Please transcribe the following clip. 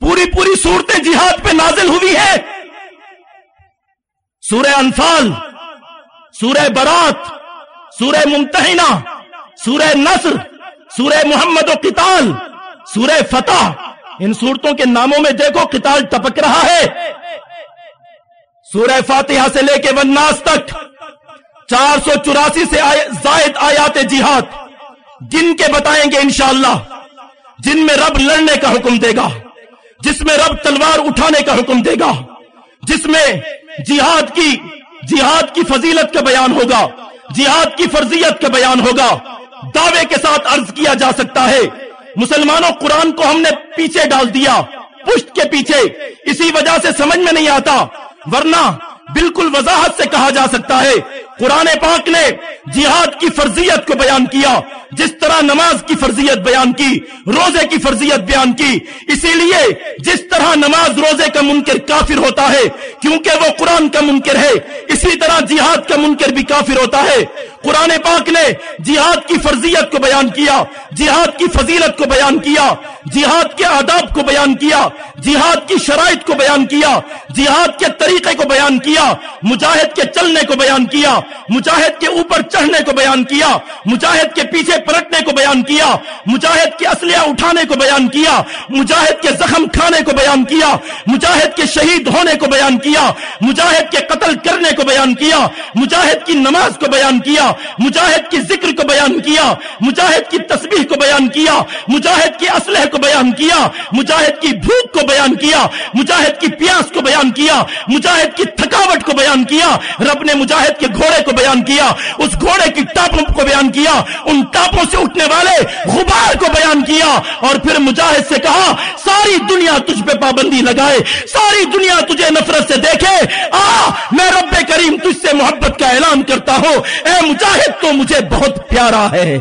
پوری پوری صورتیں جہاد پہ نازل ہوئی ہے سورہ انفال، سورہ برات، سورہ ممتحنہ، سورہ نصر، سورہ محمد و قتال، سورہ فتح۔ ان صورتوں کے ناموں میں دیکھو قتال ٹپک رہا ہے۔ سورہ فاتحہ سے لے کے وناس تک چار سو چوراسی سے زائد آیات جہاد۔ جن کے بتائیں گے انشاءاللہ، جن میں رب لڑنے کا حکم دے گا۔ جس میں رب تلوار اٹھانے کا حکم دے گا، جس میں جہاد کی جہاد کی فضیلت کا بیان ہوگا، جہاد کی فرضیت کا بیان ہوگا۔ دعوے کے ساتھ عرض کیا جا سکتا ہے۔ مسلمانوں، قرآن کو ہم نے پیچھے ڈال دیا، پشت کے پیچھے۔ اسی وجہ سے سمجھ میں نہیں آتا، ورنہ بالکل وضاحت سے کہا جا سکتا ہے۔ قرآن پاک نے جہاد کی فرضیت کو بیان کیا، جس طرح نماز کی فرضیت بیان کی، روزے کی فرضیت بیان کی، اسی لیے جس طرح نماز روزے کا منکر کافر ہوتا ہے، کیونکہ وہ قرآن کا منکر ہے، اسی طرح جہاد کا منکر بھی کافر ہوتا ہے۔ قرآن پاک نے جہاد کی فرضیت کو بیان کیا جہاد کی فضیلت کو بیان کیا جہاد کے آداب کو بیان کیا جہاد کی شرائط کو بیان کیا جہاد کے طریقے کو بیان کیا مجاہد کے چلنے کو بیان کیا مجاہد کے اوپر چڑھنے کو بیان کیا مجاہد کے پیچھے پلٹنے کو بیان کیا مجاہد کے اسلحہ اٹھانے کو بیان کیا مجاہد کے زخم کھانے کو بیان کیا مجاہد کے شہید ہونے کو بیان کیا مجاہد کے قتل کرنے کو بیان کیا مجاہد کی نماز کو بیان کیا مجاہد کی ذکر کو بیان کیا، مجاہد کی تسبیح کو بیان کیا، مجاہد کی اسلحہ کو بیان کیا، مجاہد کی بھوک کو بیان کیا، مجاہد کی پیاس کو بیان کیا، مجاہد کی تھکاوٹ کو بیان کیا، رب نے مجاہد کے گھوڑے کو بیان کیا، اس گھوڑے کی ٹاپوں کو بیان کیا، ان ٹاپوں سے اٹھنے والے غبار کو بیان کیا اور پھر مجاہد سے کہا، ساری دنیا تجھ پہ پابندی لگائے، ساری دنیا تجھے نفرت سے دیکھے، آ، میں رب کریم تجھ سے محبت کا اعلان کرتا ہوں۔ اے مجاہد، تو مجھے بہت پیارا ہے۔